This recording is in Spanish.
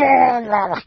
Blah.